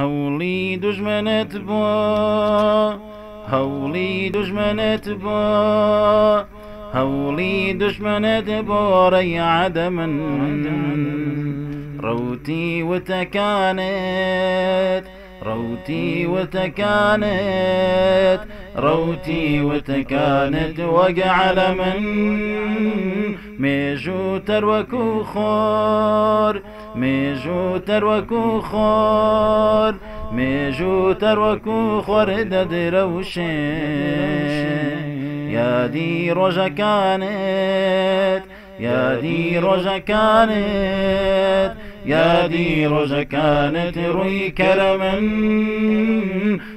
هەوڵی دژمنت بۆ هەوڵی دژمنت بۆ هەوڵی دژمنت بۆ ڕێی عادە من ڕوتی وتەکانت ڕوتی وتەکانت ڕوتی وتەکانت وەگەعلە من مێژوو تەروەکو خۆر مێژوو تەروەکو خۆر مێژوو تەروەکو خۆر دەدرەوشێ یادی ڕۆژەکانت یادی ڕۆژەکانت یادی ڕۆژەکانت ڕووی کەرە من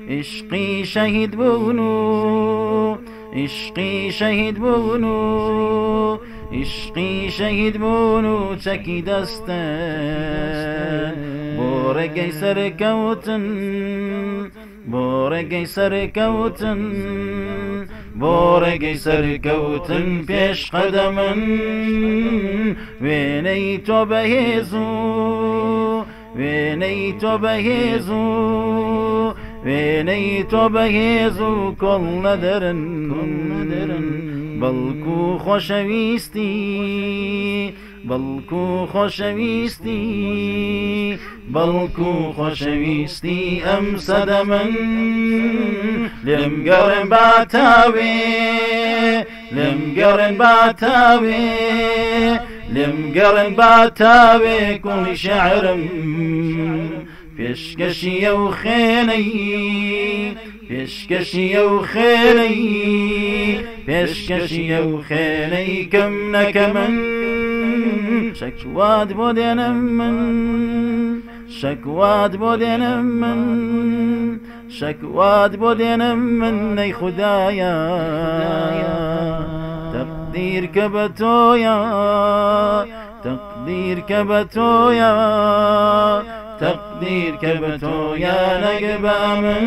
عشقی شەهید بوون و عشقی شەهید بوون و عشقی شەهید بوون و چەکی دەستە بۆ ڕێگەی سەرکەوتن بۆ ڕێگەی سەرکەوتن بۆ ڕێگەی سەرکەوتن پێش قەدە من وێنەی تۆ بەهێز و وێنەی تۆ بەهێز و وێنەی تۆ بەهێز و کۆڵ نەدەرن نەدەرن. بەڵکو خۆشەویستی بەڵکو خۆشەویستی. بەڵکو خۆشەویستی ئەم سەدە من لێم گەڕن باتاوێ لێم گەڕن باتاوێ لێم گەڕن باتاوێ کوڵی شعرم. پێشکەشیە و خێنەی پێشکەشیە و خێنەی پێشکەشیە و خێنەی کەم نەکە من شەکوات بۆ دێنم من. شەکوات بۆ دێنم من شەکوات بۆ دێنم من کە بە تۆیە تەقدیر کە بە تۆیە نەگە بە من